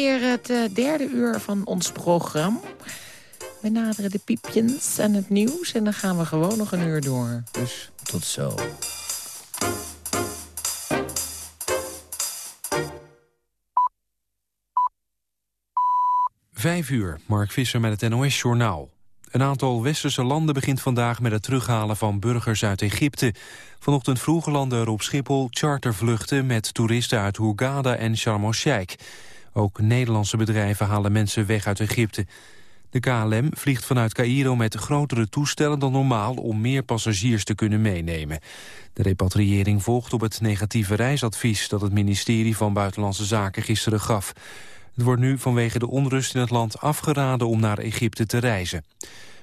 Weer het uh, derde uur van ons programma. We naderen de piepjes en het nieuws en dan gaan we gewoon nog een uur door. Dus tot zo. Vijf uur, Mark Visser met het NOS-journaal. Een aantal westerse landen begint vandaag met het terughalen van burgers uit Egypte. Vanochtend vroeg landen er op Schiphol chartervluchten met toeristen uit Hurghada en Sharm el-Sheikh. Ook Nederlandse bedrijven halen mensen weg uit Egypte. De KLM vliegt vanuit Cairo met grotere toestellen dan normaal... om meer passagiers te kunnen meenemen. De repatriëring volgt op het negatieve reisadvies... dat het ministerie van Buitenlandse Zaken gisteren gaf. Het wordt nu vanwege de onrust in het land afgeraden om naar Egypte te reizen.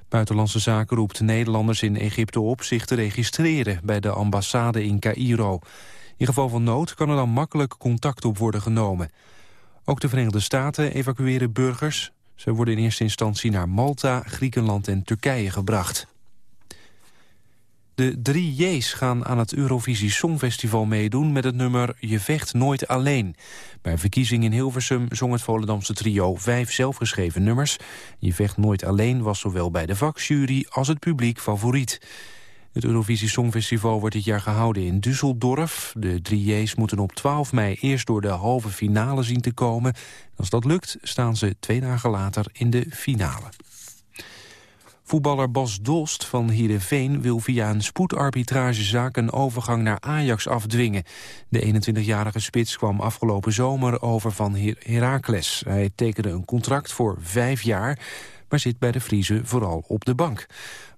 Buitenlandse Zaken roept Nederlanders in Egypte op zich te registreren bij de ambassade in Cairo. In geval van nood kan er dan makkelijk contact op worden genomen. Ook de Verenigde Staten evacueren burgers. Ze worden in eerste instantie naar Malta, Griekenland en Turkije gebracht. De drie J's gaan aan het Eurovisie Songfestival meedoen met het nummer Je vecht nooit alleen. Bij verkiezing in Hilversum zong het Volendamse trio vijf zelfgeschreven nummers. Je vecht nooit alleen was zowel bij de vakjury als het publiek favoriet. Het Eurovisie Songfestival wordt dit jaar gehouden in Düsseldorf. De drie J's moeten op 12 mei eerst door de halve finale zien te komen. Als dat lukt staan ze twee dagen later in de finale. Voetballer Bas Dolst van Heerenveen wil via een spoedarbitragezaak een overgang naar Ajax afdwingen. De 21-jarige spits kwam afgelopen zomer over van Her Heracles. Hij tekende een contract voor vijf jaar, maar zit bij de Friese vooral op de bank.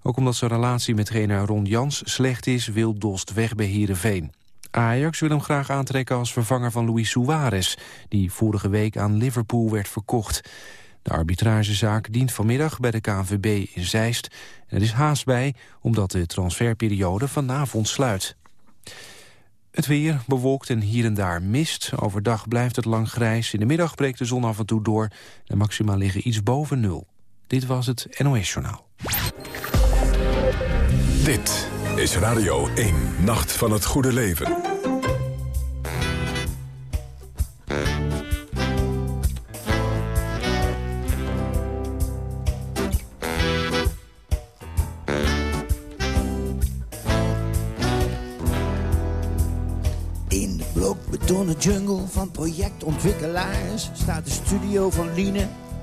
Ook omdat zijn relatie met trainer Ron Jans slecht is, wil Dolst weg bij Heerenveen. Ajax wil hem graag aantrekken als vervanger van Luis Suarez... die vorige week aan Liverpool werd verkocht. De arbitragezaak dient vanmiddag bij de KNVB in Zeist. En er is haast bij, omdat de transferperiode vanavond sluit. Het weer bewolkt en hier en daar mist. Overdag blijft het lang grijs. In de middag breekt de zon af en toe door. De maxima liggen iets boven nul. Dit was het NOS Journaal. Dit is Radio 1, Nacht van het Goede Leven. In de blokbetonnen jungle van projectontwikkelaars... staat de studio van Liene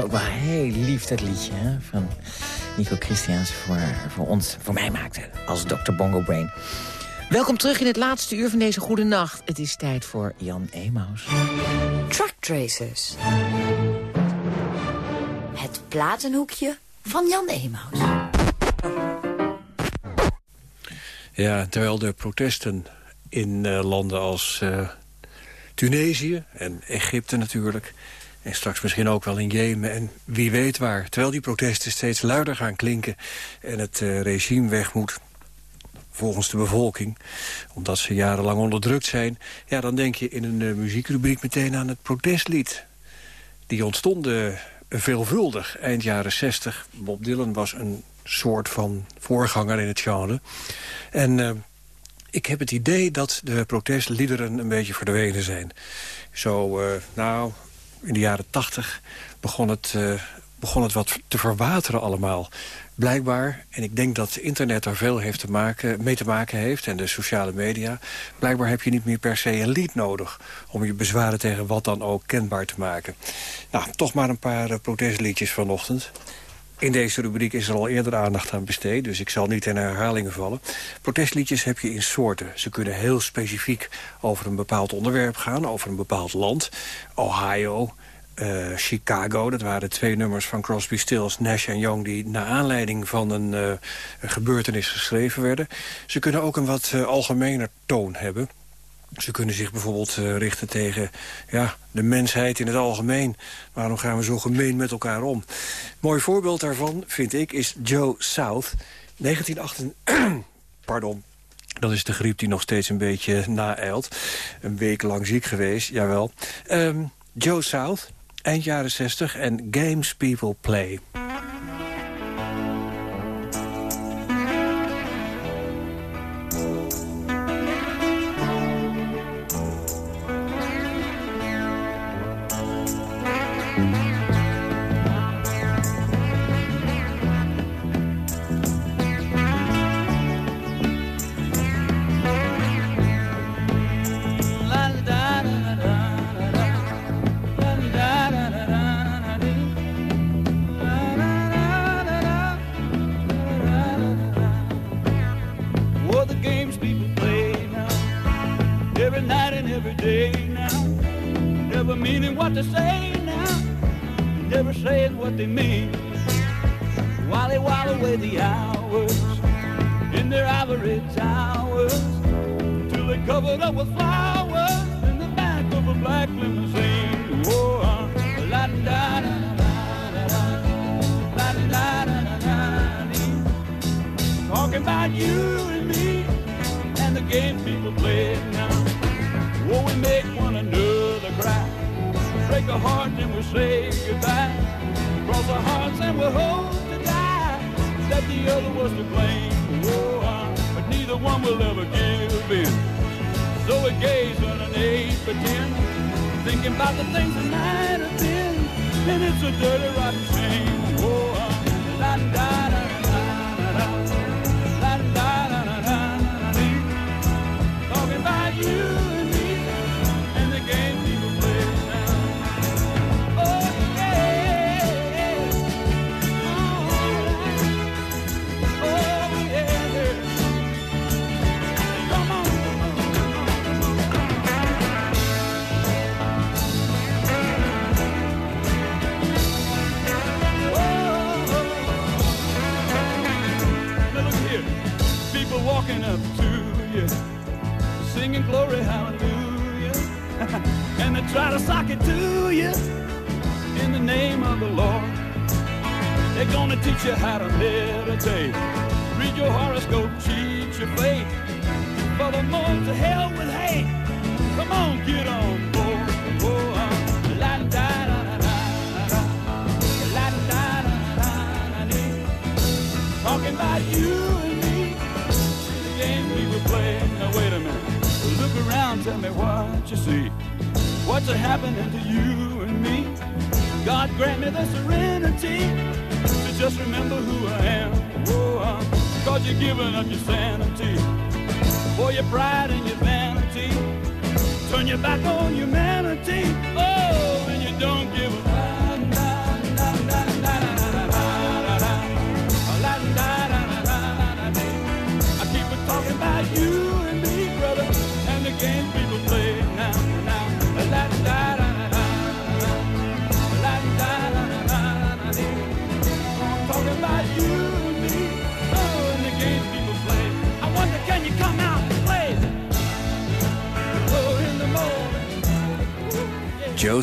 Het ook wel heel lief, dat liedje hè? van Nico Christiaans voor, voor ons, voor mij maakte als Dr. Bongo Brain. Welkom terug in het laatste uur van deze goede nacht. Het is tijd voor Jan Emaus. Truck Tracers. Het platenhoekje van Jan Emaus. Ja, terwijl de protesten in uh, landen als uh, Tunesië en Egypte natuurlijk... en straks misschien ook wel in Jemen en wie weet waar... terwijl die protesten steeds luider gaan klinken en het uh, regime weg moet volgens de bevolking. Omdat ze jarenlang onderdrukt zijn. Ja, dan denk je in een uh, muziekrubriek meteen aan het protestlied. Die ontstonden veelvuldig eind jaren 60. Bob Dylan was een soort van voorganger in het genre. En uh, ik heb het idee dat de protestliederen een beetje verdwenen zijn. Zo, nou, in de jaren 80 begon het, begon het wat te verwateren allemaal blijkbaar, en ik denk dat internet daar veel heeft te maken, mee te maken heeft... en de sociale media, blijkbaar heb je niet meer per se een lied nodig... om je bezwaren tegen wat dan ook kenbaar te maken. Nou, toch maar een paar uh, protestliedjes vanochtend. In deze rubriek is er al eerder aandacht aan besteed... dus ik zal niet in herhalingen vallen. Protestliedjes heb je in soorten. Ze kunnen heel specifiek over een bepaald onderwerp gaan... over een bepaald land. Ohio, uh, Chicago. Dat waren twee nummers van Crosby, Stills, Nash Young... die naar aanleiding van een, een gebeurtenis geschreven werden. Ze kunnen ook een wat uh, algemener toon hebben... Ze kunnen zich bijvoorbeeld uh, richten tegen ja, de mensheid in het algemeen. Waarom gaan we zo gemeen met elkaar om? Mooi voorbeeld daarvan, vind ik, is Joe South. 1988... Pardon. Dat is de griep die nog steeds een beetje naeilt. Een week lang ziek geweest, jawel. Um, Joe South, eind jaren 60 en Games People Play.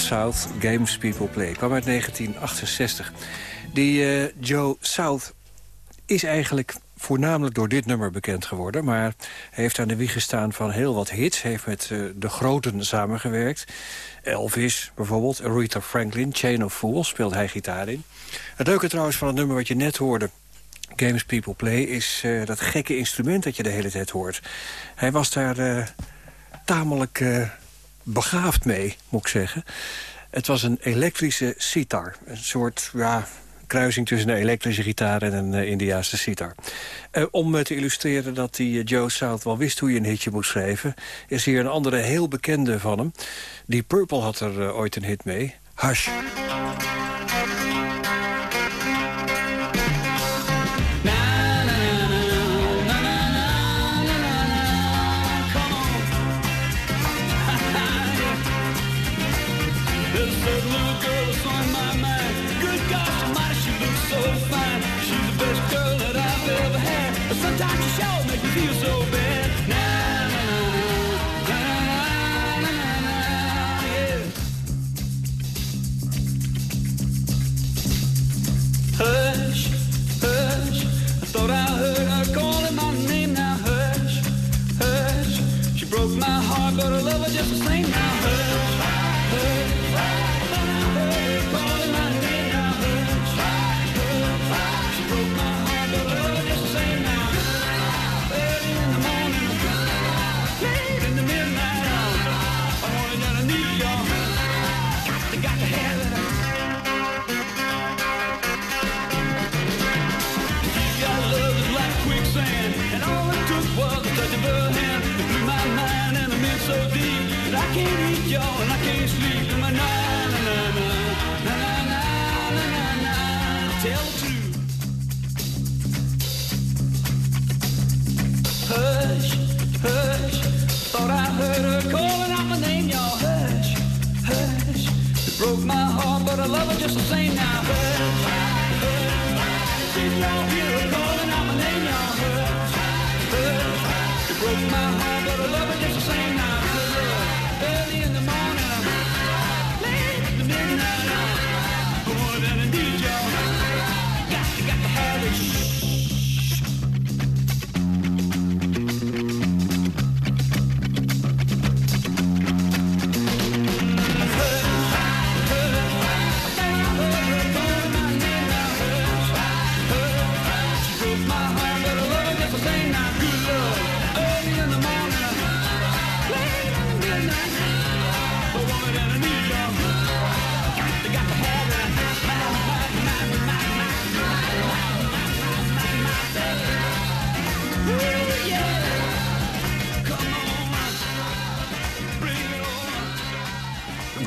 South, Games People Play. Kwam uit 1968. Die uh, Joe South is eigenlijk voornamelijk door dit nummer bekend geworden. Maar heeft aan de wieg gestaan van heel wat hits. Heeft met uh, de groten samengewerkt. Elvis bijvoorbeeld, Aretha Franklin, Chain of Fools speelt hij gitaar in. Het leuke trouwens van het nummer wat je net hoorde... Games People Play, is uh, dat gekke instrument dat je de hele tijd hoort. Hij was daar tamelijk begaafd mee, moet ik zeggen. Het was een elektrische sitar. Een soort ja, kruising tussen een elektrische gitaar en een uh, Indiaanse sitar. Uh, om uh, te illustreren dat die Joe South wel wist hoe je een hitje moet schrijven... is hier een andere heel bekende van hem. Die Purple had er ooit een hit mee. Hush. just the same now. Bird fly, bird fly. Didn't know you were calling out my name now. Bird fly, bird fly. You broke my heart.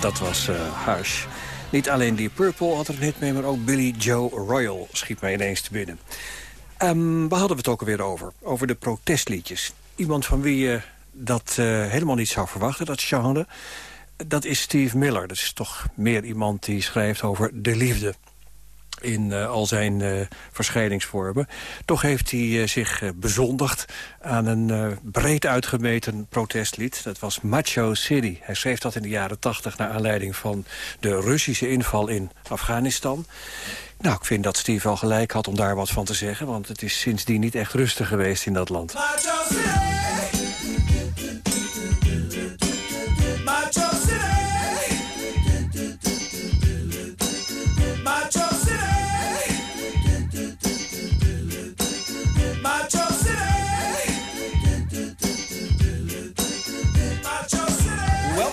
Dat was eh Hush. Niet alleen die Purple had er een mee, maar ook Billy Joe Royal schiet mij ineens te binnen. Ehm waar hadden we het ook alweer over? Over de protestliedjes. Iemand van wie je dat eh, helemaal niet zou verwachten, dat genre... dat is Steve Miller. Dat is toch meer iemand die schrijft over de liefde in eh, al zijn eh, verschijningsvormen. Toch heeft hij eh, zich bezondigd aan een breed uitgemeten protestlied. Dat was Macho City. Hij schreef dat in de jaren tachtig naar aanleiding van de Russische inval in Afghanistan. Nou, ik vind dat Steve wel gelijk had om daar wat van te zeggen... want het is sindsdien niet echt rustig geweest in dat land. Macho City.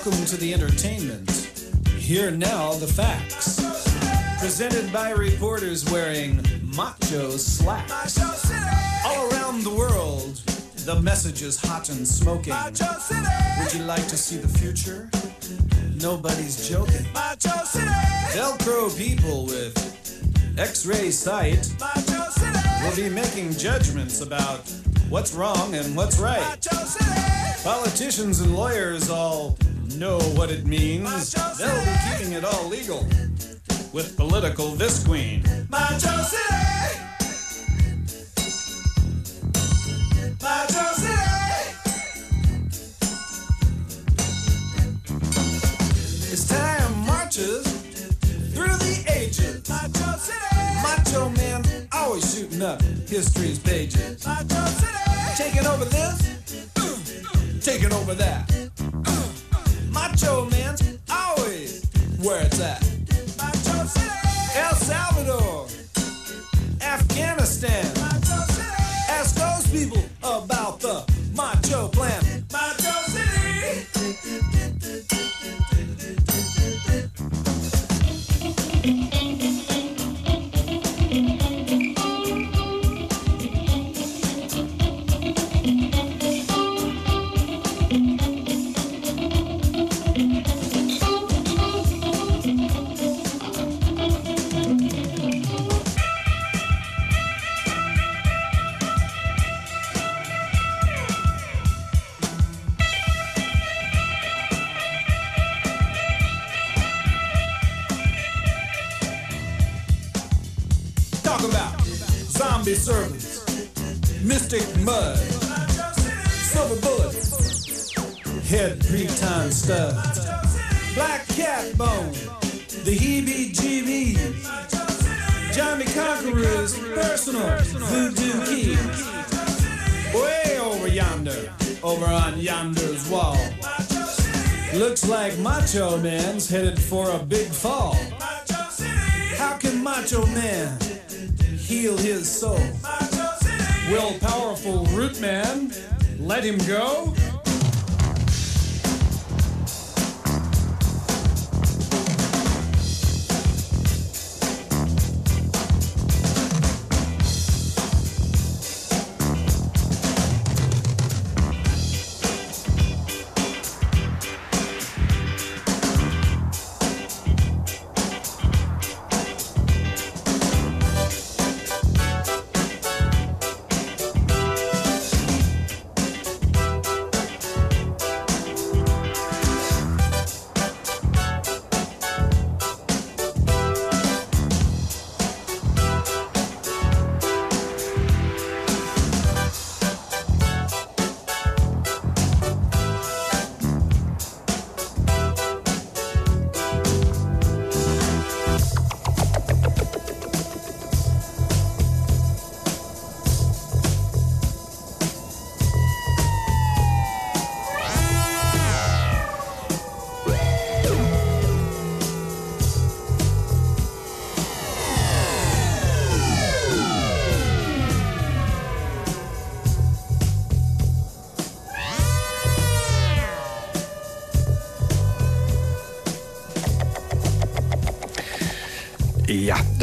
Welcome to the entertainment. Here now the facts. Presented by reporters wearing macho slacks. All around the world, the message is hot and smoking. Would you like to see the future? Nobody's joking. Velcro people with X-ray sight Macho City. will be making judgments about what's wrong and what's right. Politicians and lawyers all know what it means. They'll be keeping it all legal with political visqueen. Macho City. Macho City. As time marches through the ages, Macho City. Macho Man always shooting up history's pages. Macho City. Taking over this, taking over that. Macho Man's always where it's at. Macho City. El Salvador, Afghanistan. Macho City. Ask those people about the Macho mud, silver bullets, head three-time studs, black cat bone, the heebie-jeebies, Johnny Conqueror's personal voodoo key. Way over yonder, over on yonder's wall. Looks like Macho Man's headed for a big fall. How can Macho Man heal his soul? Will powerful Root Man let him go?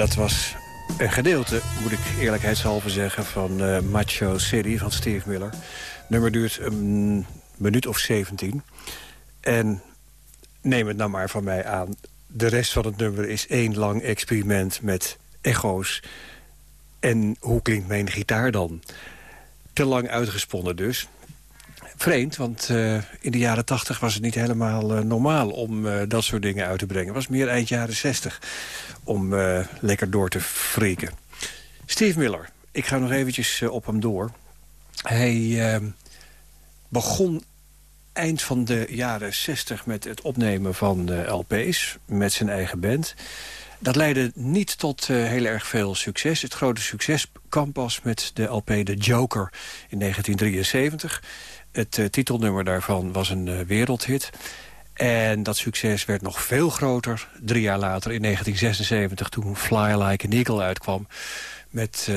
Dat was een gedeelte, moet ik eerlijkheidshalve zeggen... van eh, Macho City van Steve Miller. nummer duurt een minuut of 17. En neem het nou maar van mij aan. De rest van het nummer is één lang experiment met echo's. En hoe klinkt mijn gitaar dan? Te lang uitgesponnen dus. Vreemd, want uh, in de jaren tachtig was het niet helemaal uh, normaal om uh, dat soort dingen uit te brengen. Het was meer eind jaren zestig om lekker door te frieken. Steve Miller, ik ga nog eventjes op hem door. Hij begon eind van de jaren 60 met het opnemen van LP's met zijn eigen band. Dat leidde niet tot heel erg veel succes. Het grote succes kwam pas met de LP The Joker in 1973. Het uh, titelnummer daarvan was een uh, wereldhit. En dat succes werd nog veel groter drie jaar later in 1976... toen Fly Like an Eagle uitkwam. Met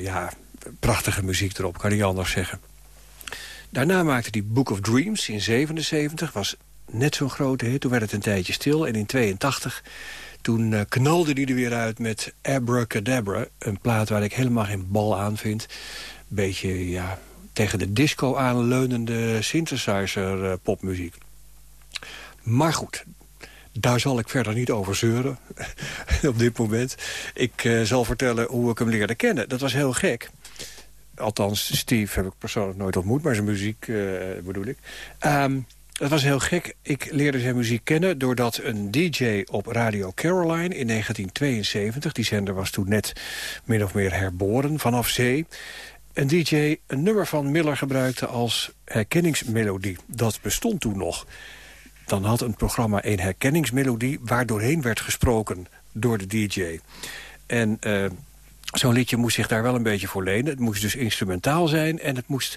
ja, prachtige muziek erop, kan niet anders zeggen. Daarna maakte hij Book of Dreams in 77. Was net zo'n grote hit. Toen werd het een tijdje stil. En in 82 toen knalde hij er weer uit met Abracadabra. Een plaat waar ik helemaal geen bal aan vind. Beetje ja, tegen de disco aanleunende synthesizer uh, popmuziek. Maar goed, daar zal ik verder niet over zeuren op dit moment. Ik uh, zal vertellen hoe ik hem leerde kennen. Dat was heel gek. Althans, Steve heb ik persoonlijk nooit ontmoet, maar zijn muziek bedoel ik. Dat was heel gek. Ik leerde zijn muziek kennen doordat een DJ op Radio Caroline in 1972... die zender was toen net min of meer herboren vanaf zee... een DJ een nummer van Miller gebruikte als herkenningsmelodie. Dat bestond toen nog. Dan had een programma een herkenningsmelodie... waar doorheen werd gesproken door de DJ. En... Uh, Zo'n liedje moest zich daar wel een beetje voor lenen. Het moest dus instrumentaal zijn en het moest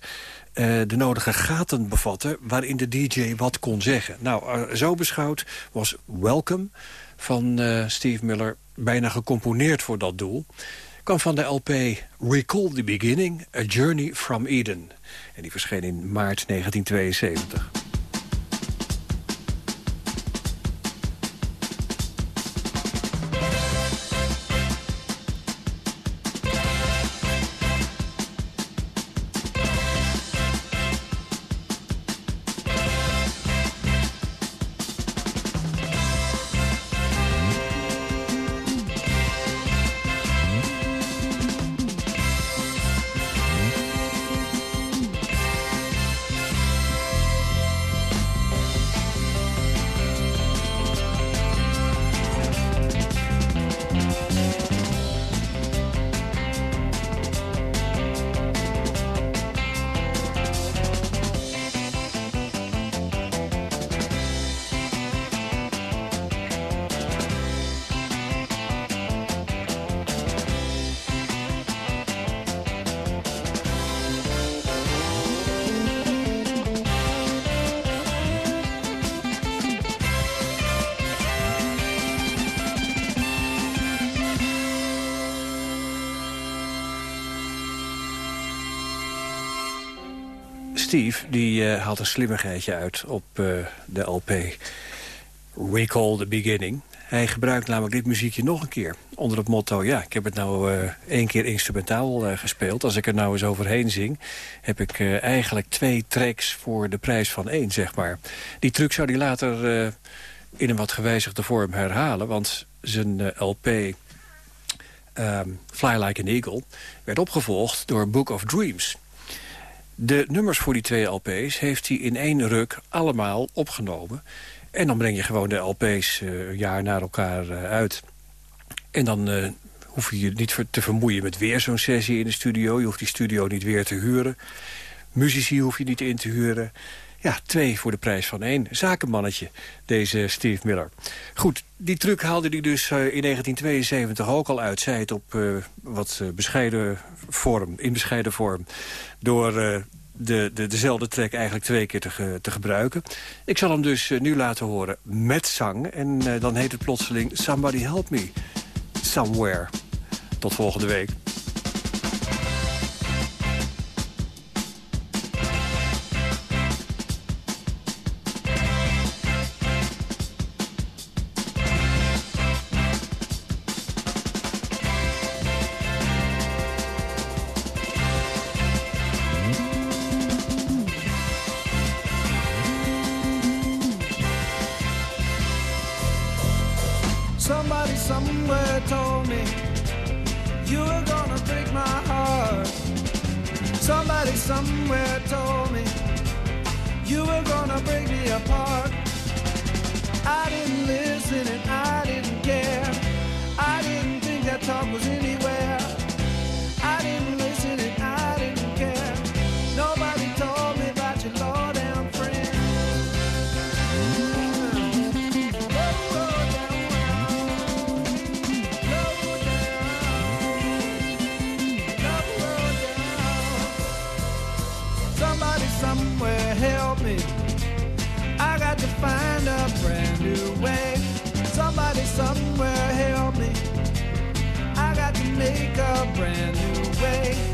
uh, de nodige gaten bevatten... waarin de DJ wat kon zeggen. Nou, uh, zo beschouwd was Welcome van Steve Miller... bijna gecomponeerd voor dat doel. Kwam van de LP Recall the Beginning, A Journey from Eden. En die verscheen in maart 1972. Steve die uh, haalt een slimmigheidje uit op uh, de LP Recall the Beginning. Hij gebruikt namelijk dit muziekje nog een keer. Onder het motto, ja, ik heb het nou uh, één keer instrumentaal gespeeld. Als ik er nou eens overheen zing... heb ik eigenlijk twee tracks voor de prijs van één, zeg maar. Die truc zou hij later in een wat gewijzigde vorm herhalen. Want zijn LP... Um, Fly Like an Eagle werd opgevolgd door Book of Dreams. De nummers voor die twee LP's heeft hij in één ruk allemaal opgenomen. En dan breng je gewoon de LP's uh, een jaar naar elkaar uh, uit. En dan uh, hoef je je niet te vermoeien met weer zo'n sessie in de studio. Je hoeft die studio niet weer te huren. Muzici hoef je niet in te huren. Ja, twee voor de prijs van één. Zakenmannetje, deze Steve Miller. Goed, die truc haalde hij dus uh, in 1972 ook al uit. Zij het op uh, wat uh, bescheiden vorm, in bescheiden vorm. Door de, de, dezelfde track eigenlijk twee keer te, te gebruiken. Ik zal hem dus nu laten horen met zang. En dan heet het plotseling Somebody Help Me Somewhere. Tot volgende week. Somewhere told me you were gonna break me apart. I didn't listen and I didn't care. I didn't think that talk was anywhere. Somewhere help me. I got to make a brand new way.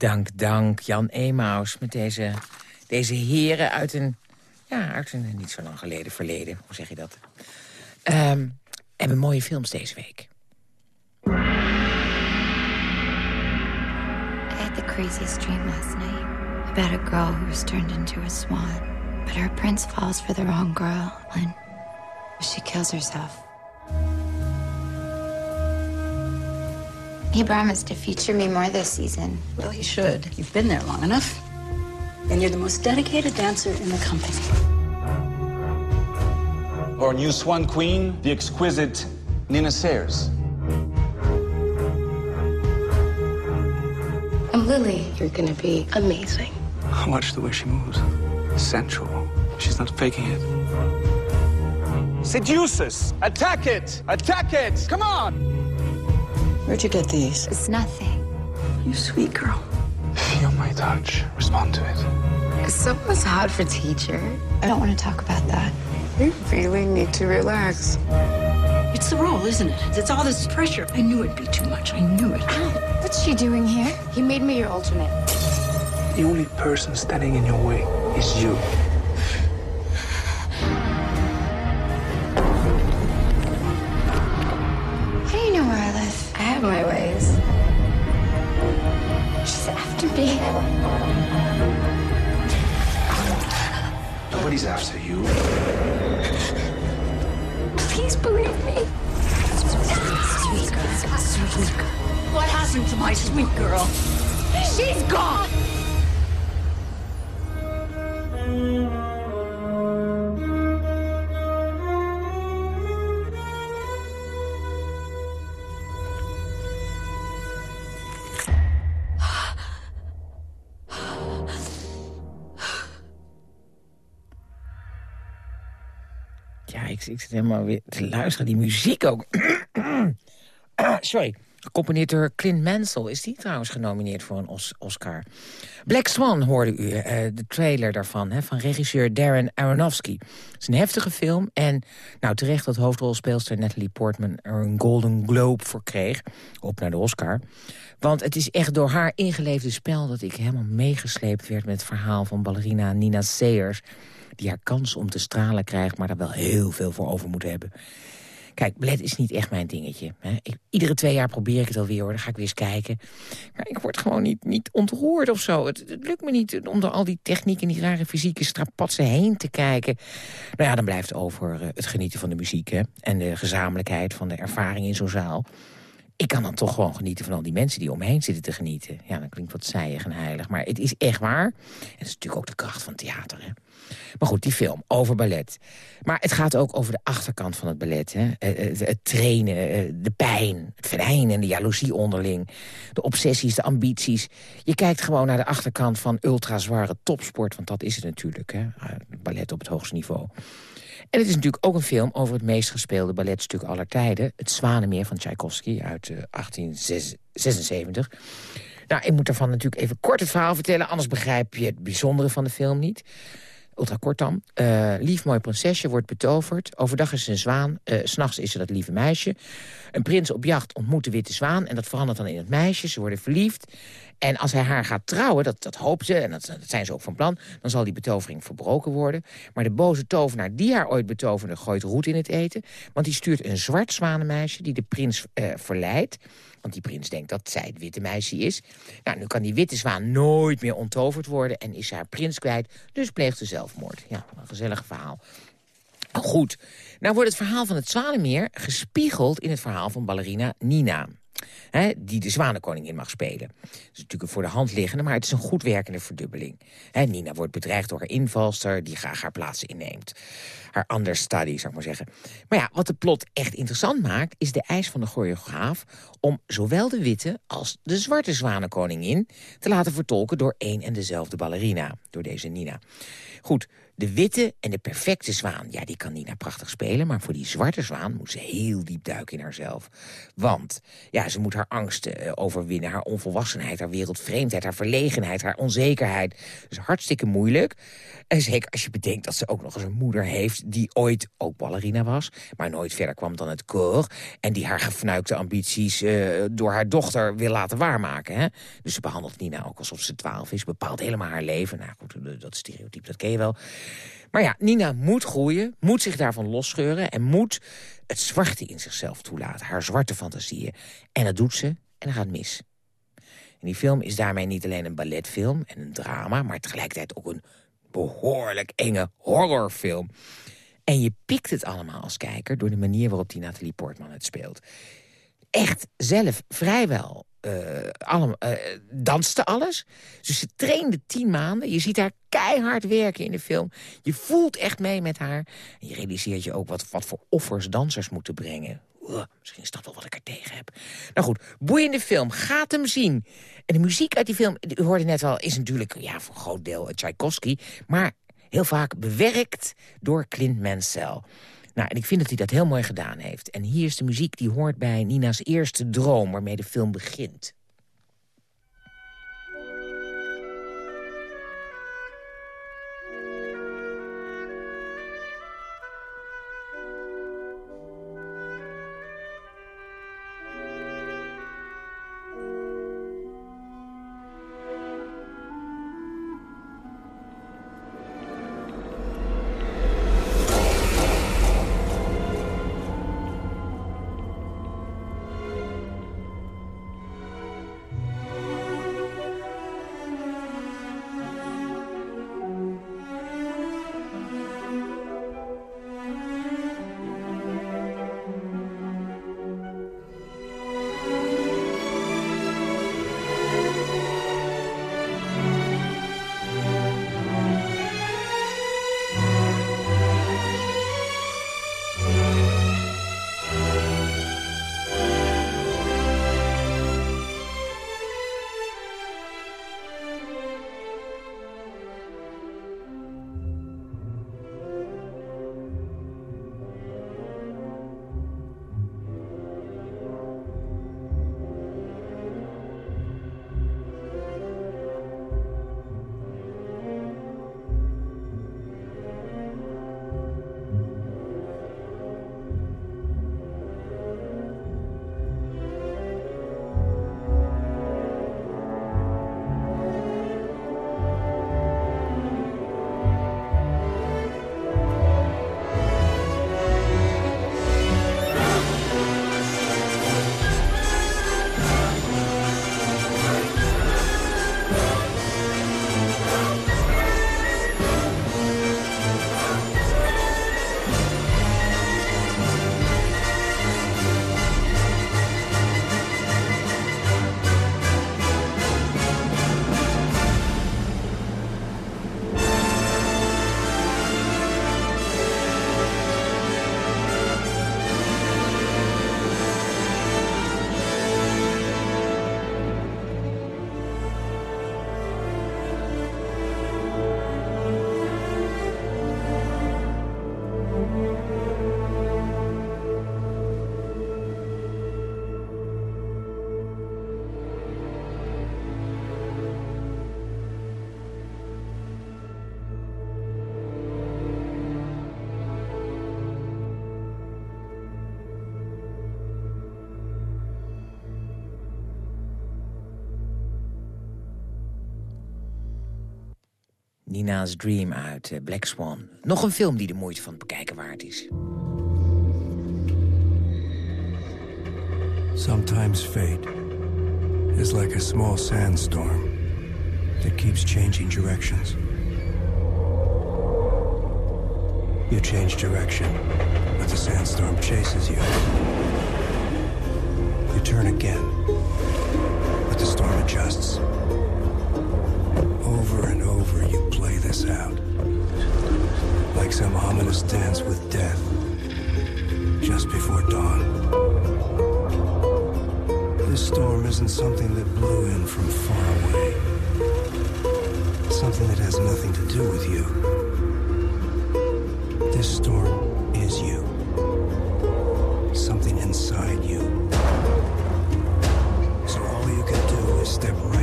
Dank, dank, Jan Emaus. Met deze, deze heren uit een, ja, uit een niet zo lang geleden verleden. Hoe zeg je dat? Ehm en mooie films deze week. I had the craziest dream last night about a girl who was turned into a swan. But her prince falls for the wrong girl and she kills herself. He promised to feature me more this season. Well, he should. You've been there long enough. And you're the most dedicated dancer in the company. Our new swan queen, the exquisite Nina Sayers. I'm Lily. You're gonna be amazing. Watch the way she moves. Sensual. She's not faking it. Seduce us! Attack it! Attack it! Come on! Where'd you get these? It's nothing. You sweet girl. Feel my touch. Respond to it. it. Is someone's hot for teacher? I don't want to talk about that. You really need to relax. It's the role, isn't it? It's all this pressure. I knew it'd be too much. I knew it. What's she doing here? He made me your alternate. The only person standing in your way is you. What happened to my sweet girl? She's gone. Ja, ik zit helemaal weer te luisteren. Die muziek ook. Sorry. Gecomponeerd door Clint Mansell. Is die trouwens genomineerd voor een Os- Oscar? Black Swan hoorde u, eh, de trailer daarvan, hè, van regisseur Darren Aronofsky. Het is een heftige film en nou, terecht dat hoofdrolspeelster Natalie Portman er een Golden Globe voor kreeg. Op naar de Oscar. Want het is echt door haar ingeleefde spel dat ik helemaal meegesleept werd... met het verhaal van ballerina Nina Sayers... die haar kans om te stralen krijgt, maar daar wel heel veel voor over moet hebben. Kijk, ballet is niet echt mijn dingetje. Hè. Ik, iedere twee jaar probeer ik het alweer, hoor. Dan ga ik weer eens kijken. Maar ik word gewoon niet, niet ontroerd of zo. Het, lukt me niet om door al die technieken... en die rare fysieke strapatsen heen te kijken. Nou ja, dan blijft over eh, het genieten van de muziek... Hè, en de gezamenlijkheid van de ervaring in zo'n zaal. ik kan dan toch gewoon genieten van al die mensen die om me heen zitten te genieten. Ja, dat klinkt wat zijig en heilig, maar het is echt waar. En dat is natuurlijk ook de kracht van theater, hè. Maar goed, die film over ballet. Maar het gaat ook over de achterkant van het ballet. Hè? Het, het trainen, eh, de pijn, het venijn en de jaloezie onderling. De obsessies, de ambities. Je kijkt gewoon naar de achterkant van ultrazware topsport. Want dat is het natuurlijk, hè? Ballet op het hoogste niveau. En het is natuurlijk ook een film over het meest gespeelde balletstuk aller tijden. Het Zwanemeer van Tchaikovsky uit uh, 1876. Nou, ik moet daarvan natuurlijk even kort het verhaal vertellen... anders begrijp je het bijzondere van de film niet ultra kort dan. Uh, lief mooi prinsesje wordt betoverd. Overdag is ze een zwaan, uh, s'nachts is ze dat lieve meisje. Een prins op jacht ontmoet de witte zwaan... en dat verandert dan in het meisje, ze worden verliefd. En als hij haar gaat trouwen, dat, dat hoopt ze, en dat, dat zijn ze ook van plan... dan zal die betovering verbroken worden. Maar de boze tovenaar die haar ooit betoverde... gooit roet in het eten, want die stuurt een zwart zwanenmeisje... die de prins uh, verleidt. Want die prins denkt dat zij het witte meisje is. Nou, nu kan die witte zwaan nooit meer onttoverd worden... en is haar prins kwijt, dus pleegt ze zelfmoord. Ja, een gezellig verhaal. Goed, nou wordt het verhaal van het Zwanenmeer gespiegeld... in het verhaal van ballerina Nina. Hè, die de zwanenkoningin mag spelen. Dat is natuurlijk voor de hand liggende, maar het is een goed werkende verdubbeling. Hè, Nina wordt bedreigd door haar invalster die graag haar plaats inneemt. Haar understudy, zou ik maar zeggen. Maar ja, wat de plot echt interessant maakt... is de eis van de choreograaf om zowel de witte als de zwarte zwanenkoningin... te laten vertolken door één en dezelfde ballerina, door deze Nina. Goed, de witte en de perfecte zwaan, ja, die kan Nina prachtig spelen... maar voor die zwarte zwaan moet ze heel diep duiken in haarzelf. Want, ja, ze moet haar angsten eh, overwinnen, haar onvolwassenheid... haar wereldvreemdheid, haar verlegenheid, haar onzekerheid. Is hartstikke moeilijk. En zeker als je bedenkt dat ze ook nog eens een moeder heeft... die ooit ook ballerina was, maar nooit verder kwam dan het koor... en die haar gefnuikte ambities uh, door haar dochter wil laten waarmaken. Hè? Dus ze behandelt Nina ook alsof ze twaalf is, bepaalt helemaal haar leven. Nou goed, dat stereotype, dat ken je wel. Maar ja, Nina moet groeien, moet zich daarvan losscheuren... en moet het zwarte in zichzelf toelaten, haar zwarte fantasieën. En dat doet ze en dat gaat mis. En die film is daarmee niet alleen een balletfilm en een drama... maar tegelijkertijd ook een behoorlijk enge horrorfilm. En je pikt het allemaal als kijker door de manier waarop die Nathalie Portman het speelt. Echt zelf vrijwel allemaal, uh, danste alles. Dus ze trainde tien maanden. Je ziet haar keihard werken in de film. Je voelt echt mee met haar. En je realiseert je ook wat, wat voor offers dansers moeten brengen. Misschien is dat wel wat ik er tegen heb. Nou goed, boeiende film. Gaat hem zien. En de muziek uit die film, u hoorde net wel, is natuurlijk ja, voor een groot deel Tchaikovsky. Maar heel vaak bewerkt door Clint Mansell. Nou, en ik vind dat hij dat heel mooi gedaan heeft. En hier is de muziek die hoort bij Nina's eerste droom... waarmee de film begint. Nina's Dream uit eh, Black Swan. Nog een film die de moeite van het bekijken waard is. Sometimes fate is like a small sandstorm that keeps changing directions. You change direction, but the sandstorm chases you. You turn again, but the storm adjusts. Over and over, you this out. Like some ominous dance with death, just before dawn. This storm isn't something that blew in from far away. Something that has nothing to do with you. This storm is you. Something inside you. So all you can do is step right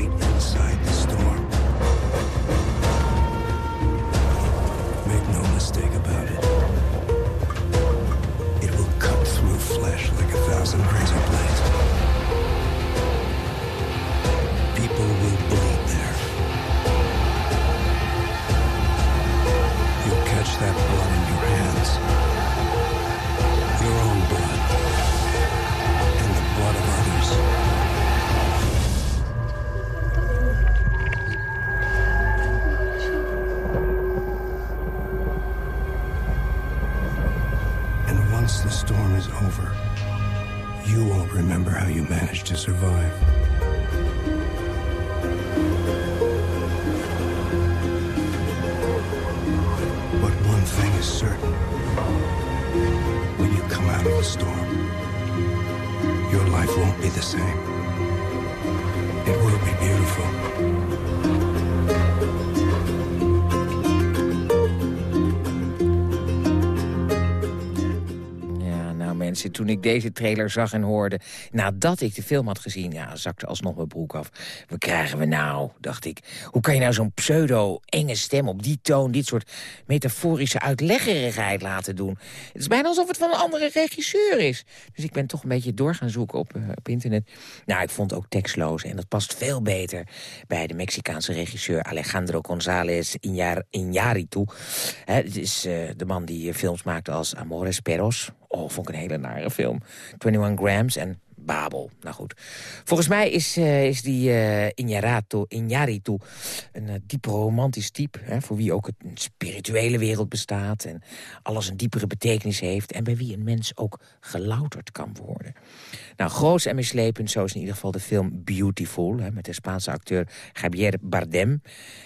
toen ik deze trailer zag en hoorde... nadat ik de film had gezien, ja, zakte alsnog mijn broek af. Wat krijgen we nou, dacht ik. Hoe kan je nou zo'n pseudo-enge stem op die toon... dit soort metaforische uitleggerigheid laten doen? Het is bijna alsof het van een andere regisseur is. Dus ik ben toch een beetje door gaan zoeken op, eh, op internet. Nou, ik vond ook tekstloos en dat past veel beter... bij de Mexicaanse regisseur Alejandro González Iñárritu. Het is eh, de man die eh, films maakte als Amores Perros... Oh, vond ik een hele nare film. 21 Grams en Babel. Nou goed. Volgens mij is, eh, is die eh Iñárritu, een diep romantisch type... Hè, voor wie ook een spirituele wereld bestaat... en alles een diepere betekenis heeft... en bij wie een mens ook gelouterd kan worden. Nou, groot en mislepend, zo is in ieder geval de film Beautiful... Hè, met de Spaanse acteur Javier Bardem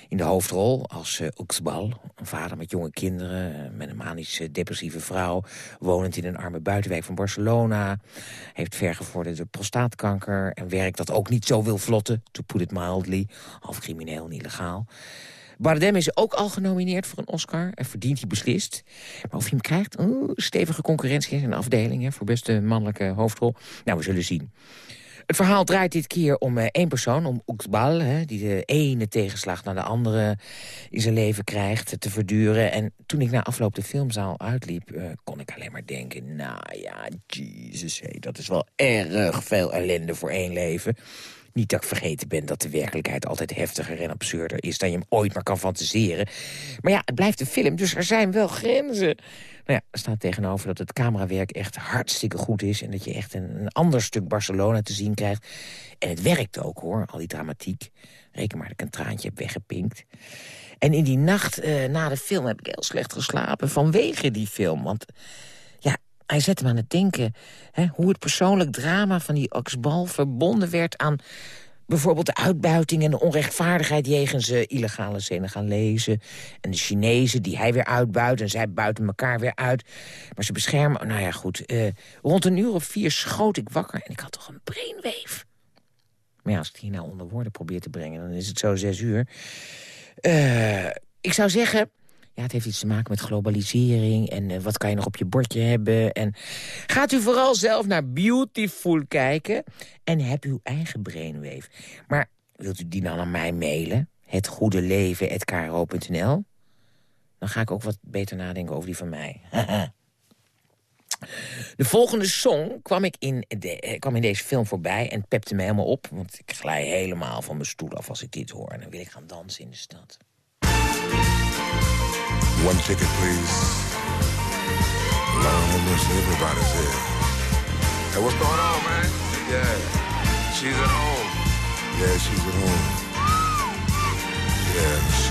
in de hoofdrol als eh Uxbal. Een vader met jonge kinderen, met een manisch eh, depressieve vrouw... wonend in een arme buitenwijk van Barcelona. Heeft vergevorderde prostaatkanker en werk dat ook niet zo wil vlotten... to put it mildly, half crimineel en illegaal. Bardem is ook al genomineerd voor een Oscar en verdient hij beslist. Maar of hij hem krijgt, oeh, stevige concurrentie in zijn afdeling... Hè, voor beste mannelijke hoofdrol. Nou, we zullen zien. Het verhaal draait dit keer om eh, één persoon, om Uxbal... Hè, die de ene tegenslag naar de andere in zijn leven krijgt te verduren. En toen ik na afloop de filmzaal uitliep... eh, kon ik alleen maar denken, nou ja, Jesus, hey, dat is wel erg veel ellende voor één leven. Niet dat ik vergeten ben dat de werkelijkheid altijd heftiger en absurder is... dan je hem ooit maar kan fantaseren. Maar ja, het blijft een film, dus er zijn wel grenzen. Nou ja, er staat tegenover dat het camerawerk echt hartstikke goed is... en dat je echt een, ander stuk Barcelona te zien krijgt. En het werkt ook, hoor, al die dramatiek. Reken maar dat ik een traantje heb weggepinkt. En in die nacht eh, na de film heb ik heel slecht geslapen vanwege die film. Want hij zette me aan het denken... Hè, hoe het persoonlijk drama van die Oxbal verbonden werd aan... bijvoorbeeld de uitbuiting en de onrechtvaardigheid... jegens uh, illegale Senegalezen en de Chinezen die hij weer uitbuit... en zij buiten elkaar weer uit. Maar ze beschermen... Nou ja, goed. eh, rond een uur of vier schoot ik wakker en ik had toch een brainwave. Maar ja, als ik hier nou onder woorden probeer te brengen... dan is het zo zes uur. Eh, ik zou zeggen... Het heeft iets te maken met globalisering en eh, wat kan je nog op je bordje hebben. En gaat u vooral zelf naar Beautiful kijken en heb uw eigen brainwave. Maar wilt u die dan aan mij mailen? Het goede leven Dan ga ik ook wat beter nadenken over die van mij. De volgende song kwam, ik in de, eh, kwam in deze film voorbij en pepte me helemaal op. Want ik glij helemaal van mijn stoel af als ik dit hoor. En dan wil ik gaan dansen in de stad. One ticket, please. Lord have mercy, everybody's here. Hey, what's going on, man? Yeah, she's at home. Yeah, she's at home. Yeah,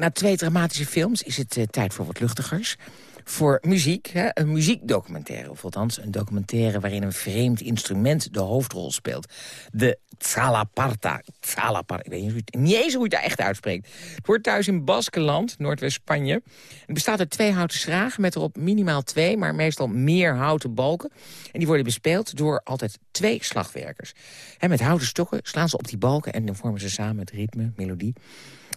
Na twee dramatische films is het eh, tijd voor wat luchtigers. Voor muziek, hè, een muziekdocumentaire. Of althans, een documentaire waarin een vreemd instrument de hoofdrol speelt. De Tzalaparta. Tzalaparta, ik weet niet, eens hoe je het echt uitspreekt. Het wordt thuis in Baskeland, Noordwest-Spanje. Het bestaat uit twee houten schragen met erop minimaal twee... maar meestal meer houten balken. En die worden bespeeld door altijd twee slagwerkers. Hè, met houten stokken slaan ze op die balken... en dan vormen ze samen het ritme, melodie.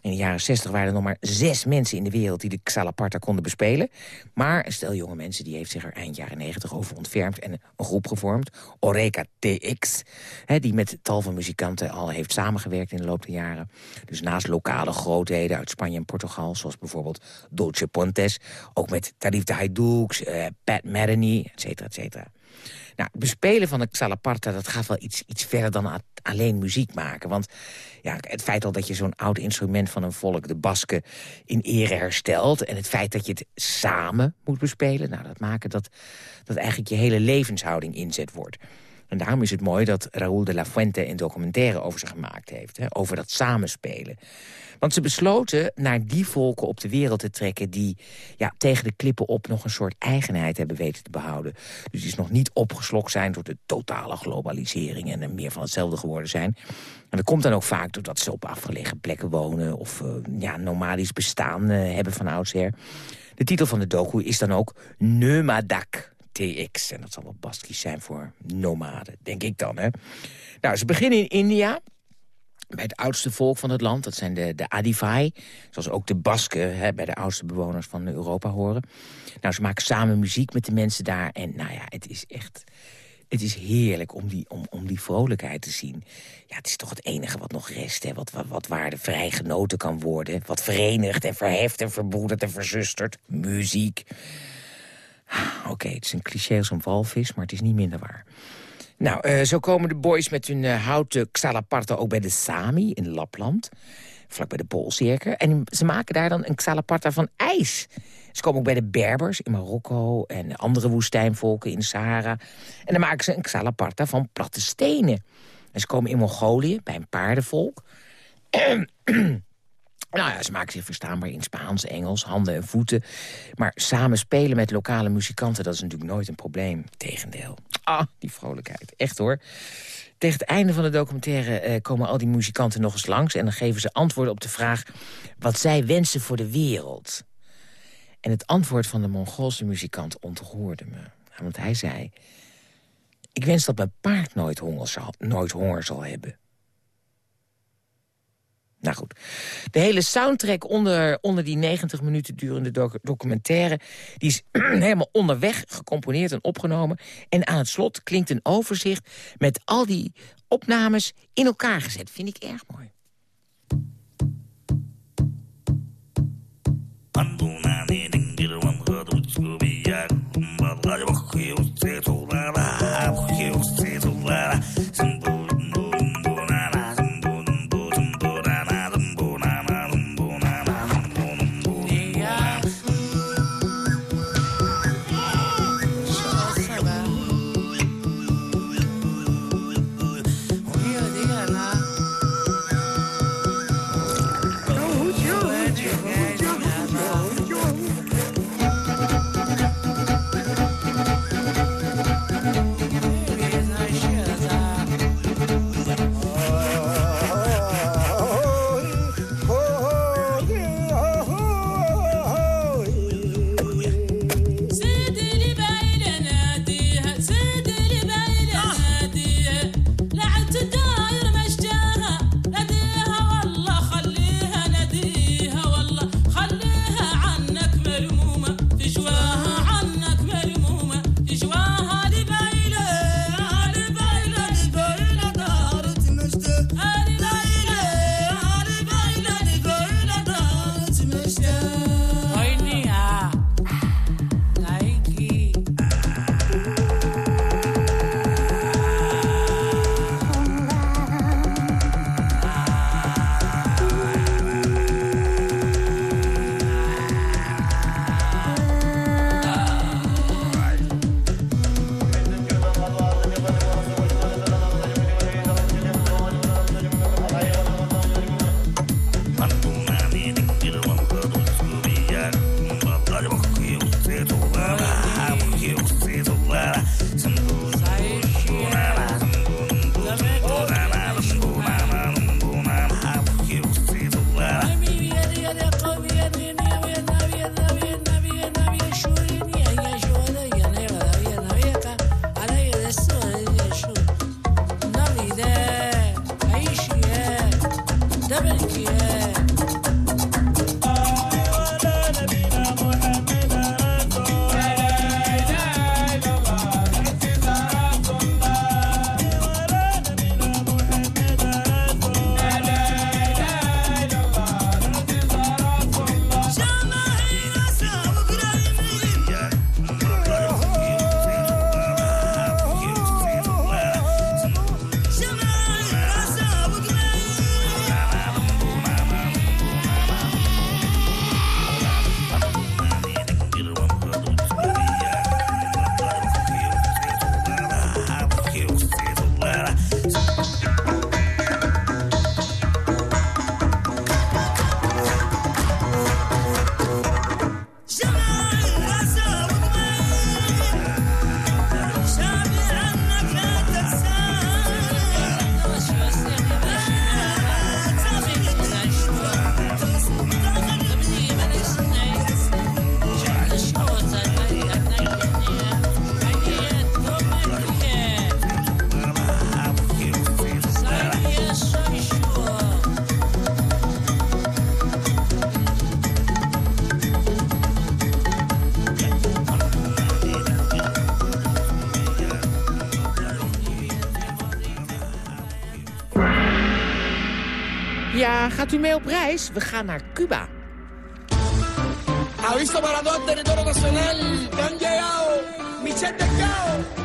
In de jaren 60 waren er nog maar zes mensen in de wereld... die de Xalaparta konden bespelen. Maar stel jonge mensen die heeft zich er eind jaren 90 over ontfermd... en een groep gevormd, Oreca TX... Hè, die met tal van muzikanten al heeft samengewerkt in de loop der jaren. Dus naast lokale grootheden uit Spanje en Portugal... zoals bijvoorbeeld Dolce Pontes... ook met Tarif de eh, Pat Metheny, et cetera, et cetera. Nou, het bespelen van de Xalaparta, dat gaat wel iets, iets verder dan alleen muziek maken. Want ja, het feit al dat je zo'n oud instrument van een volk, de Basken, in ere herstelt... en het feit dat je het samen moet bespelen... nou, dat maken dat, dat eigenlijk je hele levenshouding inzet wordt. En daarom is het mooi dat Raúl de la Fuente een documentaire over ze gemaakt heeft. Hè, over dat samenspelen. Want ze besloten naar die volken op de wereld te trekken... die ja, tegen de klippen op nog een soort eigenheid hebben weten te behouden. Dus die nog niet opgeslokt zijn door de totale globalisering... en er meer van hetzelfde geworden zijn. En dat komt dan ook vaak doordat ze op afgelegen plekken wonen... of uh, ja, nomadisch bestaan uh, hebben van oudsher. De titel van de docu is dan ook Neumadak TX. En dat zal wel Baskisch zijn voor nomaden, denk ik dan. Hè? Nou, ze beginnen in India bij het oudste volk van het land. Dat zijn de, de Adivai, zoals ook de Basken hè, bij de oudste bewoners van Europa horen. Nou, ze maken samen muziek met de mensen daar. En nou ja, het is echt... Het is heerlijk om die, om, om die vrolijkheid te zien. Ja, het is toch het enige wat nog rest, hè? Wat, wat, wat waardevrij genoten kan worden. Wat verenigt en verheft en verbroedert en verzustert. Muziek. Ah, Oké, het is een cliché als een walvis, maar het is niet minder waar. Nou, eh, zo komen de boys met hun eh, houten xalaparta ook bij de Sami in Lapland. Vlak bij de Poolcirkel. En ze maken daar dan een xalaparta van ijs. Ze komen ook bij de Berbers in Marokko en andere woestijnvolken in de Sahara. En dan maken ze een xalaparta van platte stenen. En ze komen in Mongolië bij een paardenvolk. Nou ja, ze maken zich verstaanbaar in Spaans, Engels, handen en voeten. Maar samen spelen met lokale muzikanten, dat is natuurlijk nooit een probleem. Tegendeel. Ah, die vrolijkheid. Echt hoor. Tegen het einde van de documentaire eh, komen al die muzikanten nog eens langs... en dan geven ze antwoorden op de vraag wat zij wensen voor de wereld. En het antwoord van de Mongoolse muzikant ontroerde me. Want hij zei... Ik wens dat mijn paard nooit honger zal, nooit honger zal hebben. Nou goed, de hele soundtrack onder, onder die 90 minuten durende doc- documentaire... die is helemaal onderweg gecomponeerd en opgenomen. En aan het slot klinkt een overzicht met al die opnames in elkaar gezet. Vind ik erg mooi. Gaat u mee op reis? We gaan naar Cuba. Aviso para todo el territorio nacional han llegado Michel Descao,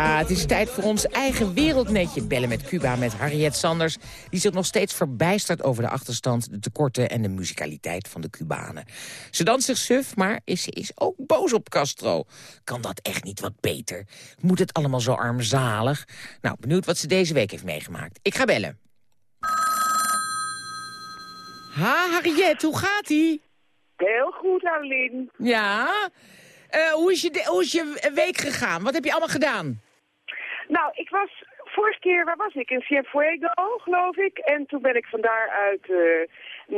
Ja, het is tijd voor ons eigen wereldnetje bellen met Cuba... met Harriet Sanders, die zich nog steeds verbijstert over de achterstand... de tekorten en de musicaliteit van de Cubanen. Ze danst zich suf, maar is, ze is ook boos op Castro. Kan dat echt niet wat beter? Moet het allemaal zo armzalig? Nou, benieuwd wat ze deze week heeft meegemaakt. Ik ga bellen. Ha, Harriet, hoe gaat-ie? Heel goed, Adeline. Ja? Eh, hoe, is je, hoe is je week gegaan? Wat heb je allemaal gedaan? Nou, ik was vorige keer, waar was ik? In Cienfuego, geloof ik. En toen ben ik van daaruit eh,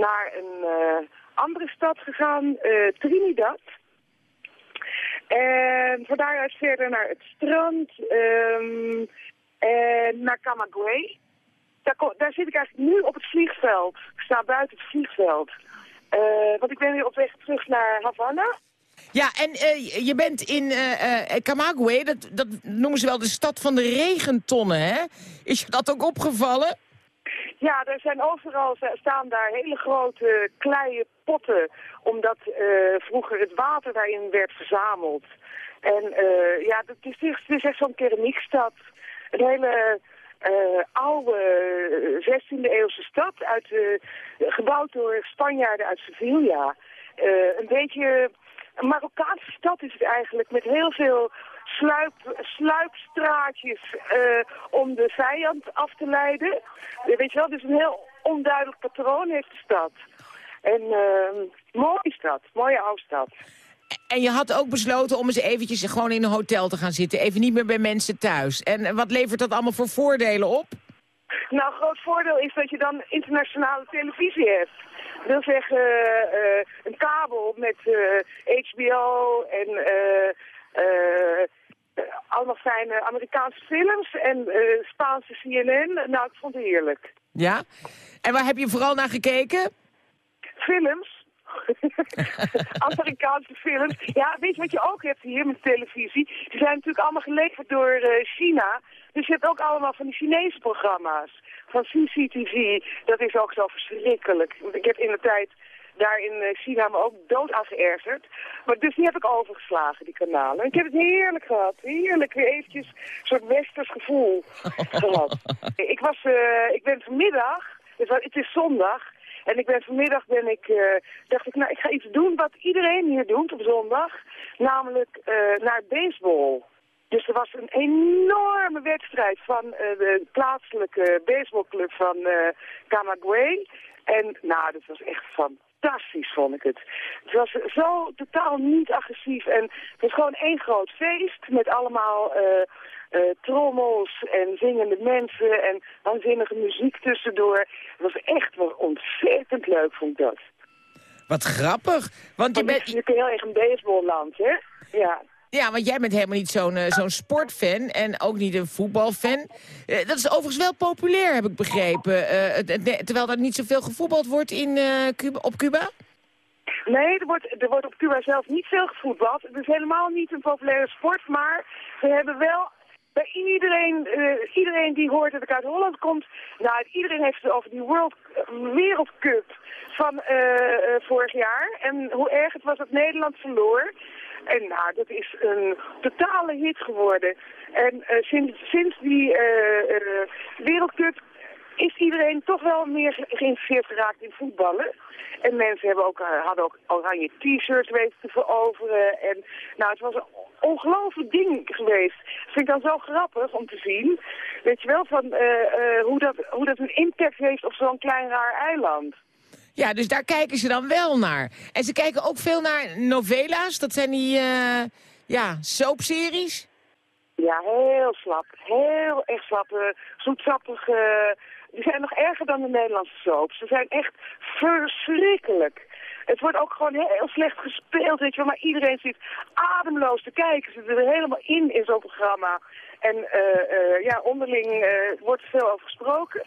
naar een eh, andere stad gegaan, eh, Trinidad. En van daaruit verder naar het strand ehm, en naar Camagüey. Daar, daar zit ik eigenlijk nu op het vliegveld. Ik sta buiten het vliegveld. Want ik ben weer op weg terug naar Havana. Ja, en eh, je bent in eh Camagüey, dat, dat noemen ze wel de stad van de regentonnen, hè? Is je dat ook opgevallen? Ja, er zijn overal sta- staan daar hele grote kleie potten, omdat vroeger het water daarin werd verzameld. En ja, het is, het echt zo'n keramiekstad. Een hele oude eh, 16e eeuwse stad, uit, gebouwd door Spanjaarden uit Sevilla. Een beetje een Marokkaanse stad is het eigenlijk, met heel veel sluip, sluipstraatjes eh, om de vijand af te leiden. Eh, weet je wel, dus een heel onduidelijk patroon heeft de stad. En eh, mooie stad, mooie oude stad. En je had ook besloten om eens eventjes gewoon in een hotel te gaan zitten. Even niet meer bij mensen thuis. En wat levert dat allemaal voor voordelen op? Nou, groot voordeel is dat je dan internationale televisie hebt. Wil zeggen, eh, een kabel met HBO en eh, eh, eh, allemaal fijne Amerikaanse films en Spaanse CNN. Nou, ik vond het heerlijk. Ja? En waar heb je vooral naar gekeken? Films. Amerikaanse films. Ja, weet je wat je ook hebt hier met televisie? Die zijn natuurlijk allemaal geleverd door eh, China. Dus je hebt ook allemaal van die Chinese programma's. Van CCTV. Dat is ook zo verschrikkelijk. Want Ik heb in de tijd daar in eh, China me ook dood aan geërgerd. Maar dus die heb ik overgeslagen, die kanalen. Ik heb het heerlijk gehad. Heerlijk. Weer eventjes een soort westers gevoel gehad. Ik, was, eh, ik ben vanmiddag, wa- het is zondag... En ik ben vanmiddag ben ik, eh, dacht ik, nou, ik ga iets doen wat iedereen hier doet op zondag. Namelijk eh, naar baseball. Dus er was een enorme wedstrijd van eh, de plaatselijke baseballclub van eh Camagüey. En nou, dat was echt fantastisch, vond ik het. Het was zo totaal niet agressief. En het was gewoon één groot feest met allemaal eh, eh, trommels en zingende mensen en waanzinnige muziek tussendoor. Het was echt wel ontzettend leuk, vond ik dat. Wat grappig. Want je bent... Je bent heel erg een baseballland, hè? Ja. Ja, want jij bent helemaal niet zo'n eh, zo'n sportfan en ook niet een voetbalfan. Eh, dat is overigens wel populair, heb ik begrepen. Eh, terwijl er niet zoveel gevoetbald wordt in, Cuba, op Cuba? Nee, er wordt, er wordt op Cuba zelf niet veel gevoetbald. Het is helemaal niet een populaire sport, maar we hebben wel bij iedereen, iedereen die hoort dat ik uit Holland kom, nou, iedereen heeft het over die World Wereldcup van vorig jaar. En hoe erg het was dat Nederland verloor. En nou, dat is een totale hit geworden. En eh, sinds, sinds die eh, eh, Wereldcup is iedereen toch wel meer ge- geïnteresseerd geraakt in voetballen. En mensen hebben ook, hadden ook oranje t-shirts weten te veroveren. En nou, het was een ongelooflijk ding geweest. Dat vind ik dan zo grappig om te zien. Weet je wel, van eh, hoe, dat, hoe dat een impact heeft op zo'n klein raar eiland. Ja, dus daar kijken ze dan wel naar. En ze kijken ook veel naar novela's. Dat zijn die, eh, ja, soapseries? Ja, heel slap. Heel erg slap. eh, Zoetsappig. eh, die zijn nog erger dan de Nederlandse soaps. Ze zijn echt verschrikkelijk. Het wordt ook gewoon heel slecht gespeeld, weet je wel. Maar iedereen zit ademloos te kijken. Ze zitten er helemaal in in zo'n programma. En eh, ja, onderling eh, wordt er veel over gesproken.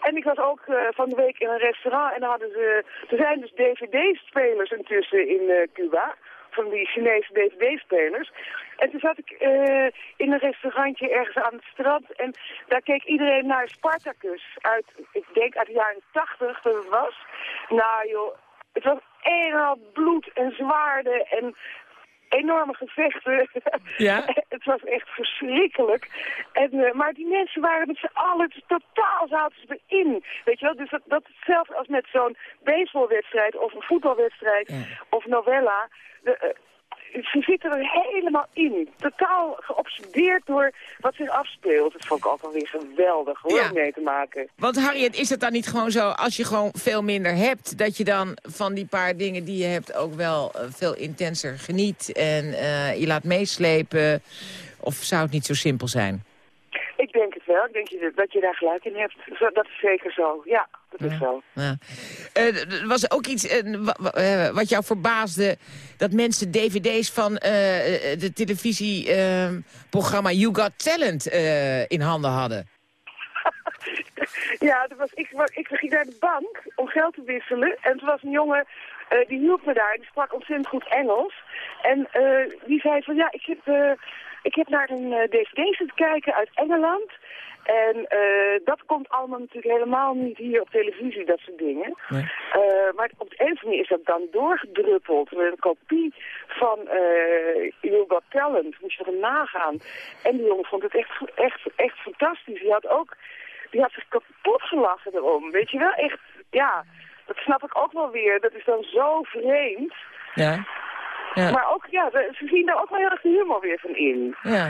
En ik was ook van de week in een restaurant en daar hadden ze... Er zijn dus dvd-spelers intussen in Cuba. Van die Chinese dvd-spelers. En toen zat ik eh, in een restaurantje ergens aan het strand. En daar keek iedereen naar Spartacus. Uit, ik denk uit de jaren tachtig dat het was. Nou joh, het was en bloed en zwaarden en enorme gevechten. Ja? het was echt verschrikkelijk. En, eh, maar die mensen waren met z'n allen totaal zaten ze erin. Weet je wel, dus dat, dat is hetzelfde als met zo'n baseballwedstrijd of een voetbalwedstrijd of novella. De, eh, ze zitten er helemaal in. Totaal geobsedeerd door wat zich afspeelt. Dat vond ik ook alweer geweldig hoor, Ja. om mee te maken. Want Harriet, is het dan niet gewoon zo, als je gewoon veel minder hebt... dat je dan van die paar dingen die je hebt ook wel eh, veel intenser geniet... en eh, je laat meeslepen? Of zou het niet zo simpel zijn? Ik denk het wel. Ik denk je- dat je daar gelijk in hebt. Dat is zeker zo. Ja, dat is zo. Ja. Eh, er was ook iets eh, eh, wat jou verbaasde... dat mensen dvd's van eh, de televisieprogramma You Got Talent in handen hadden. Ja, dat was, ik, ik ging naar de bank om geld te wisselen. En er was een jongen, die hielp me daar. Die sprak ontzettend goed Engels. En eh, die zei van, ja, ik heb, ik heb naar een eh, dvd zitten kijken uit Engeland. En eh, dat komt allemaal natuurlijk helemaal niet hier op televisie, dat soort dingen. Eh, maar op de een of andere is dat dan doorgedruppeld. Met een kopie van You Got Talent. Moet je er nagaan. En die jongen vond het echt, echt, echt fantastisch. Die had ook die had zich kapot gelachen erom. Weet je wel, echt, ja, dat snap ik ook wel weer. Dat is dan zo vreemd. Ja. Ja. Maar ook, ja, ze zien daar ook wel heel erg de humor weer van in. Ja.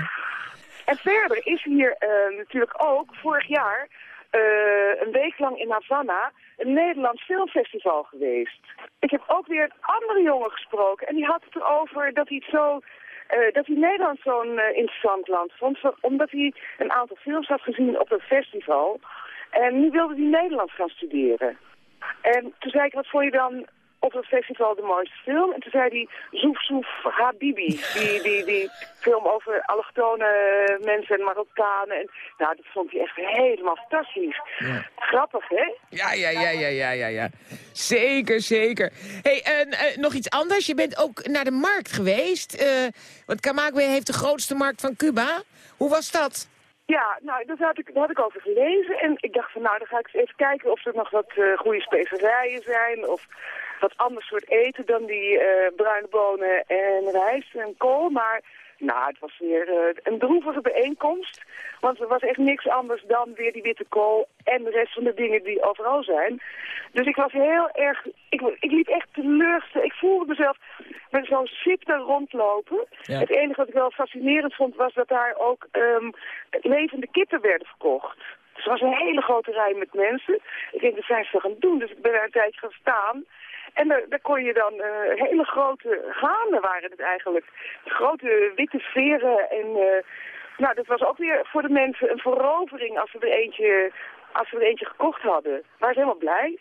En verder is hier eh, natuurlijk ook vorig jaar, eh, een week lang in Havana, een Nederlands filmfestival geweest. Ik heb ook weer een andere jongen gesproken en die had het erover dat hij het zo... eh, dat hij Nederland zo'n interessant land vond, omdat hij een aantal films had gezien op een festival. En nu wilde hij Nederlands gaan studeren. En toen zei ik, wat vond je dan op het festival de mooiste film? En toen zei hij, Zoef Zoef Habibi. Die, die, die film over allochtone mensen en Marokkanen. En, nou, dat vond hij echt helemaal fantastisch. Grappig, hè? Ja, ja, ja, ja, ja, ja, ja. Zeker, zeker. hey, en eh, nog iets anders. Je bent ook naar de markt geweest. eh, want Camagüey heeft de grootste markt van Cuba. Hoe was dat? Ja, nou, daar had, ik, had ik over gelezen. En ik dacht van, nou, dan ga ik eens even kijken of er nog wat eh, goede specerijen zijn. Of wat ander soort eten dan die eh, bruine bonen en rijst en kool. Maar, nou, het was weer eh, een droevige bijeenkomst. Want er was echt niks anders dan weer die witte kool en de rest van de dingen die overal zijn. Dus ik was heel erg, ik, ik liep echt teleurgesteld. Ik voelde mezelf met zo'n sip daar rondlopen. Ja. Het enige wat ik wel fascinerend vond was dat daar ook ehm, levende kippen werden verkocht. Dus er was een hele grote rij met mensen. Ik denk, dat zijn ze toch aan het doen. Dus ik ben daar een tijdje gaan staan. En daar, daar kon je dan eh, hele grote hanen waren het eigenlijk. Grote witte veren. En eh, nou, dat was ook weer voor de mensen een verovering als ze er eentje, als ze er eentje gekocht hadden. Waren ze helemaal blij.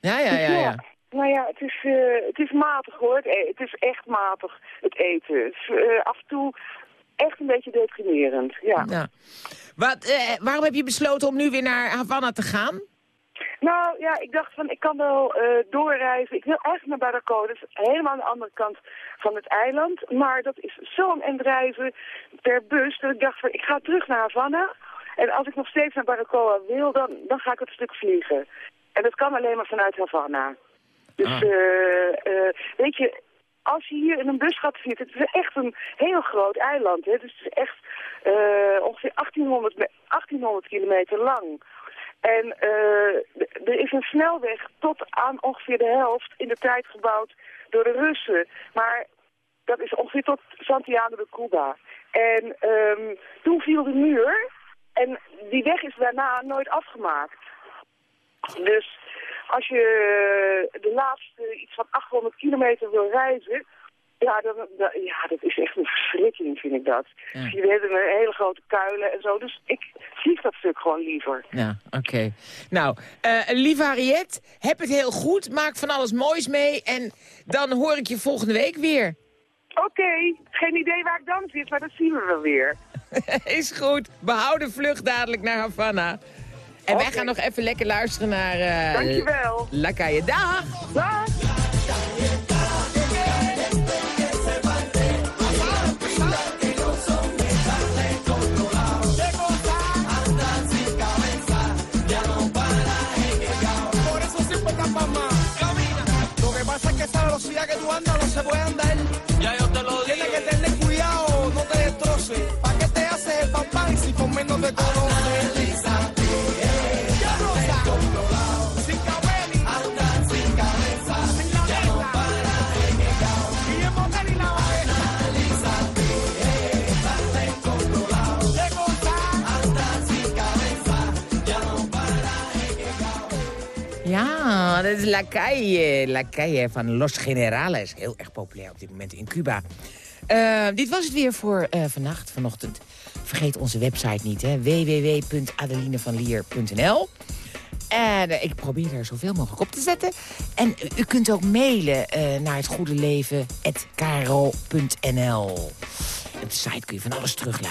Ja, ja, ja, ja. Nou ja, het is, eh, het is matig hoor. Het, e- het is echt matig, het eten. Het is af en toe echt een beetje deprimerend, ja. ja. Wat, waarom heb je besloten om nu weer naar Havana te gaan? Nou ja, ik dacht van ik kan wel eh, doorreizen. Ik wil eigenlijk naar Baracoa. Dat is helemaal aan de andere kant van het eiland. Maar dat is zo'n end reizen per bus. Dat ik dacht van ik ga terug naar Havana. En als ik nog steeds naar Baracoa wil, dan, dan ga ik het stuk vliegen. En dat kan alleen maar vanuit Havana. Dus Ah. eh, eh, weet je, als je hier in een bus gaat zitten, het is echt een heel groot eiland. Hè? Dus het is echt eh, ongeveer 1800, me- 1800 kilometer lang. En eh, er is een snelweg tot aan ongeveer de helft in de tijd gebouwd door de Russen. Maar dat is ongeveer tot Santiago de Cuba. En ehm, toen viel de muur en die weg is daarna nooit afgemaakt. Dus als je de laatste iets van 800 kilometer wil reizen, Ja dat, dat- ja, dat is echt een verschrikking, vind ik dat. Je hebt een hele grote kuilen en zo, dus ik vlieg dat stuk gewoon liever. Ja, oké. Nou, eh lieve Harriet, heb het heel goed. Maak van alles moois mee. En dan hoor ik je volgende week weer. Oké, geen idee waar ik dan zit, maar dat zien we wel weer. Is goed. Behouden vlucht dadelijk naar Havana. En wij gaan nog even lekker luisteren naar... eh Dankjewel. Calle. Dag! Dag! Que tú andas no se puede andar. Dat is La Calle. La Calle van Los Generales. Heel erg populair op dit moment in Cuba. Eh, dit was het weer voor eh, vannacht, vanochtend. Vergeet onze website niet, hè. www.adelinevanlier.nl En eh, ik probeer er zoveel mogelijk op te zetten. En u, kunt ook mailen naar het goede leven Op de site kun je van alles terugluisteren.